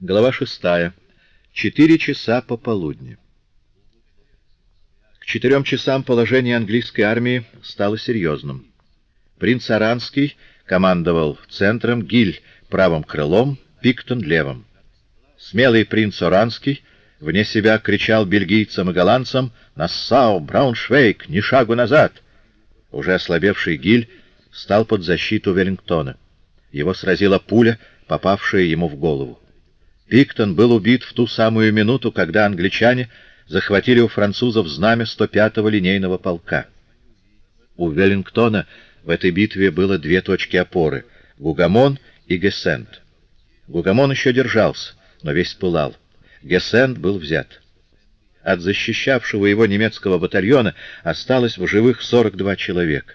Глава шестая. Четыре часа пополудни. К четырем часам положение английской армии стало серьезным. Принц Аранский командовал центром, Гиль — правым крылом, Пиктон — левым. Смелый принц Оранский вне себя кричал бельгийцам и голландцам «Нассау! Брауншвейк! Ни шагу назад!» Уже ослабевший Гиль стал под защиту Веллингтона. Его сразила пуля, попавшая ему в голову. Пиктон был убит в ту самую минуту, когда англичане захватили у французов знамя 105-го линейного полка. У Веллингтона в этой битве было две точки опоры — Гугамон и Гессент. Гугамон еще держался, но весь пылал. Гессент был взят. От защищавшего его немецкого батальона осталось в живых 42 человека.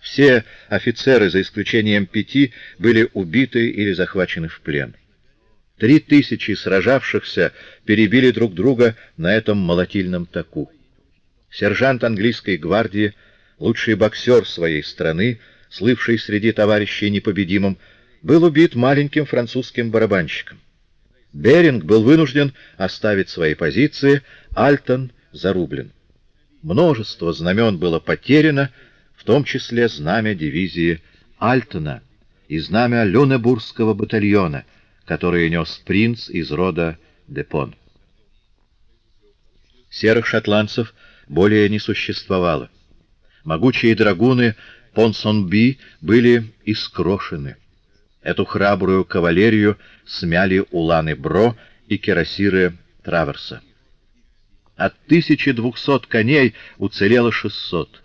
Все офицеры, за исключением пяти, были убиты или захвачены в плен. Три тысячи сражавшихся перебили друг друга на этом молотильном таку. Сержант английской гвардии, лучший боксер своей страны, слывший среди товарищей непобедимым, был убит маленьким французским барабанщиком. Беринг был вынужден оставить свои позиции, Альтон зарублен. Множество знамен было потеряно, в том числе знамя дивизии Альтона и знамя Люнебургского батальона — которые нес принц из рода Депон. Серых шотландцев более не существовало. Могучие драгуны Понсонби были искрошены. Эту храбрую кавалерию смяли уланы Бро и кирасиры Траверса. От 1200 коней уцелело 600.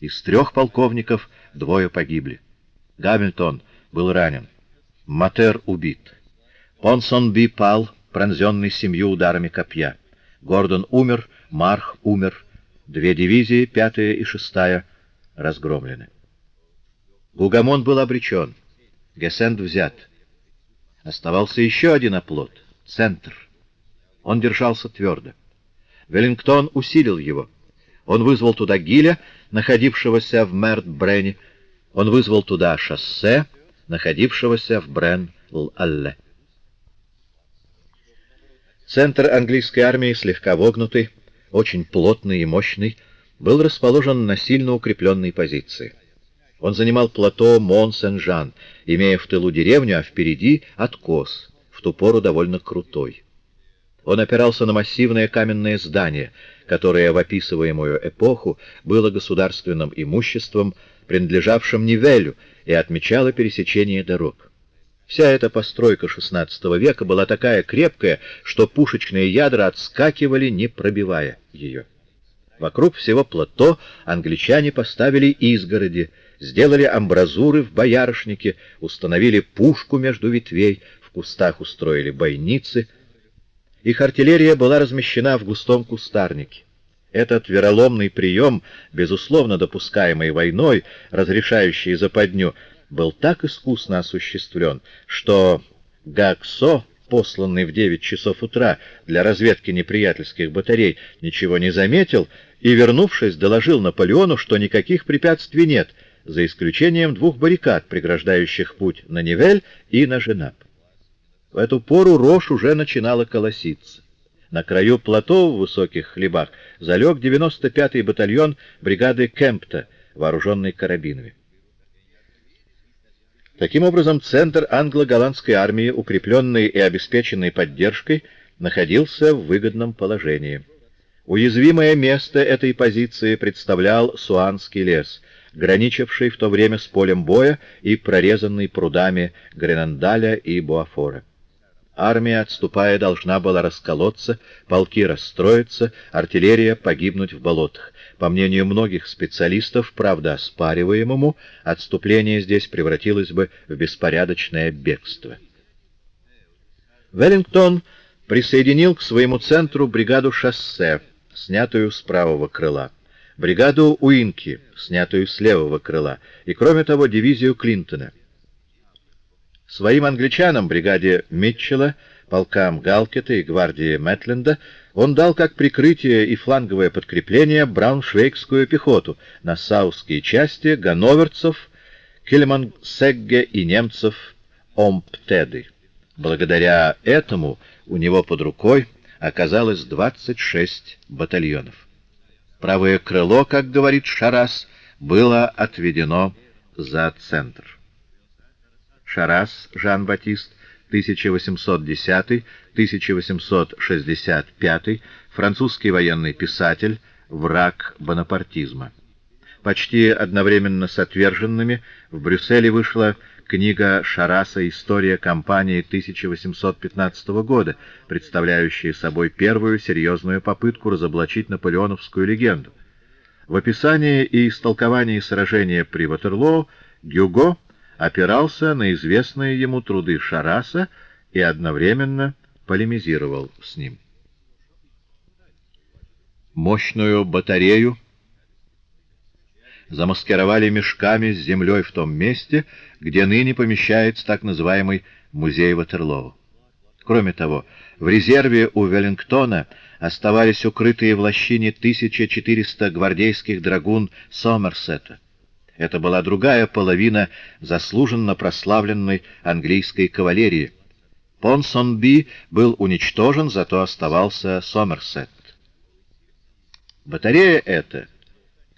Из трех полковников двое погибли. Гамильтон был ранен. Матер убит. Понсонби пал, пронзенный семью ударами копья. Гордон умер, Марх умер. Две дивизии, пятая и шестая, разгромлены. Гугамон был обречен. Гессент взят. Оставался еще один оплот — центр. Он держался твердо. Веллингтон усилил его. Он вызвал туда Гиля, находившегося в Мерт-Брене. Он вызвал туда шоссе, находившегося в Брен-Л-Алле. Центр английской армии, слегка вогнутый, очень плотный и мощный, был расположен на сильно укрепленной позиции. Он занимал плато Мон-Сен-Жан, имея в тылу деревню, а впереди — откос, в ту пору довольно крутой. Он опирался на массивное каменное здание, которое в описываемую эпоху было государственным имуществом, принадлежавшим Нивелю, и отмечало пересечение дорог. Вся эта постройка XVI века была такая крепкая, что пушечные ядра отскакивали, не пробивая ее. Вокруг всего плато англичане поставили изгороди, сделали амбразуры в боярышнике, установили пушку между ветвей, в кустах устроили бойницы. Их артиллерия была размещена в густом кустарнике. Этот вероломный прием, безусловно допускаемый войной, разрешающий западню, был так искусно осуществлен, что Гаксо, посланный в 9 часов утра для разведки неприятельских батарей, ничего не заметил и, вернувшись, доложил Наполеону, что никаких препятствий нет, за исключением двух баррикад, преграждающих путь на Невель и на Женап. В эту пору рожь уже начинала колоситься. На краю плато в высоких хлебах залег 95-й батальон бригады Кемпта, вооруженный карабинами. Таким образом, центр англо-голландской армии, укрепленный и обеспеченный поддержкой, находился в выгодном положении. Уязвимое место этой позиции представлял Суанский лес, граничивший в то время с полем боя и прорезанный прудами Гренандаля и Буафора. Армия, отступая, должна была расколоться, полки расстроиться, артиллерия погибнуть в болотах. По мнению многих специалистов, правда оспариваемому, отступление здесь превратилось бы в беспорядочное бегство. Веллингтон присоединил к своему центру бригаду «Шоссе», снятую с правого крыла, бригаду «Уинки», снятую с левого крыла, и, кроме того, дивизию Клинтона. Своим англичанам, бригаде Митчелла, полкам Галкета и гвардии Мэтленда, он дал как прикрытие и фланговое подкрепление брауншвейгскую пехоту, на саусские части ганноверцев, Кельмансегге и немцев Омптеды. Благодаря этому у него под рукой оказалось 26 батальонов. Правое крыло, как говорит Шарас, было отведено за центр. Шарас Жан-Батист 1810-1865, французский военный писатель, враг бонапартизма. Почти одновременно с отверженными в Брюсселе вышла книга Шараса «История кампании 1815 года», представляющая собой первую серьезную попытку разоблачить наполеоновскую легенду. В описании и истолковании сражения при Ватерлоо Гюго опирался на известные ему труды Шараса и одновременно полемизировал с ним. Мощную батарею замаскировали мешками с землей в том месте, где ныне помещается так называемый музей Ватерлоо. Кроме того, в резерве у Веллингтона оставались укрытые в лощине 1400 гвардейских драгун Сомерсета. Это была другая половина заслуженно прославленной английской кавалерии. Понсонби был уничтожен, зато оставался Сомерсет. Батарея эта,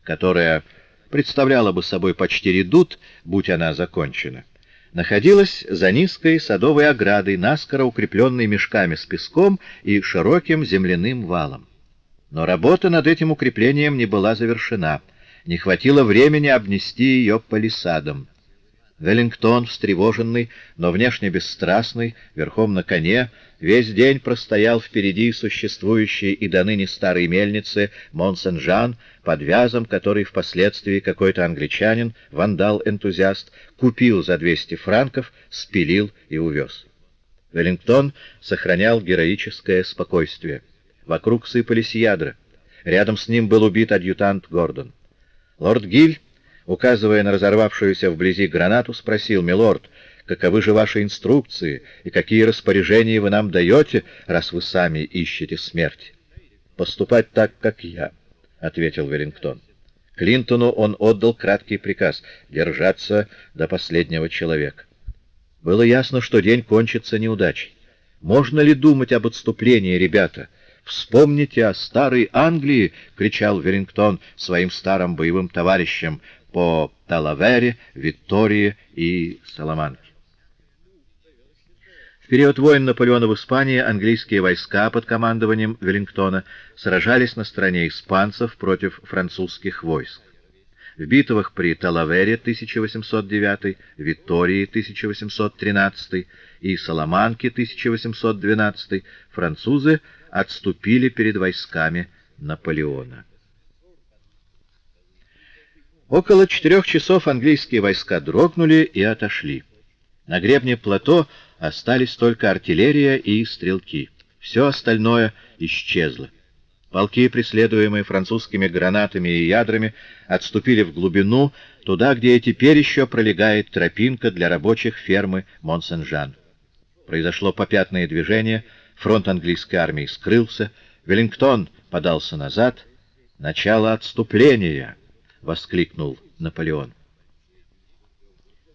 которая представляла бы собой почти редут, будь она закончена, находилась за низкой садовой оградой, наскоро укрепленной мешками с песком и широким земляным валом. Но работа над этим укреплением не была завершена — не хватило времени обнести ее палисадом. Веллингтон, встревоженный, но внешне бесстрастный, верхом на коне, весь день простоял впереди существующей и до ныне старой мельницы Монсен-Жан, под вязом, который впоследствии какой-то англичанин, вандал-энтузиаст, купил за 200 франков, спилил и увез. Веллингтон сохранял героическое спокойствие. Вокруг сыпались ядра. Рядом с ним был убит адъютант Гордон. Лорд Гиль, указывая на разорвавшуюся вблизи гранату, спросил, «Милорд, каковы же ваши инструкции и какие распоряжения вы нам даете, раз вы сами ищете смерть?» «Поступать так, как я», — ответил Веллингтон. Клинтону он отдал краткий приказ — держаться до последнего человека. Было ясно, что день кончится неудачей. Можно ли думать об отступлении, ребята? «Вспомните о старой Англии!» — кричал Веллингтон своим старым боевым товарищам по Талавере, Виктории и Саламанке. В период войн Наполеона в Испании английские войска под командованием Веллингтона сражались на стороне испанцев против французских войск. В битвах при Талавере 1809, Виктории 1813 и Саламанке 1812 французы отступили перед войсками Наполеона. Около четырех часов английские войска дрогнули и отошли. На гребне плато остались только артиллерия и стрелки. Все остальное исчезло. Полки, преследуемые французскими гранатами и ядрами, отступили в глубину, туда, где и теперь еще пролегает тропинка для рабочих фермы Монсен-Жан. Произошло попятное движение, фронт английской армии скрылся, Веллингтон подался назад. «Начало отступления!» — воскликнул Наполеон.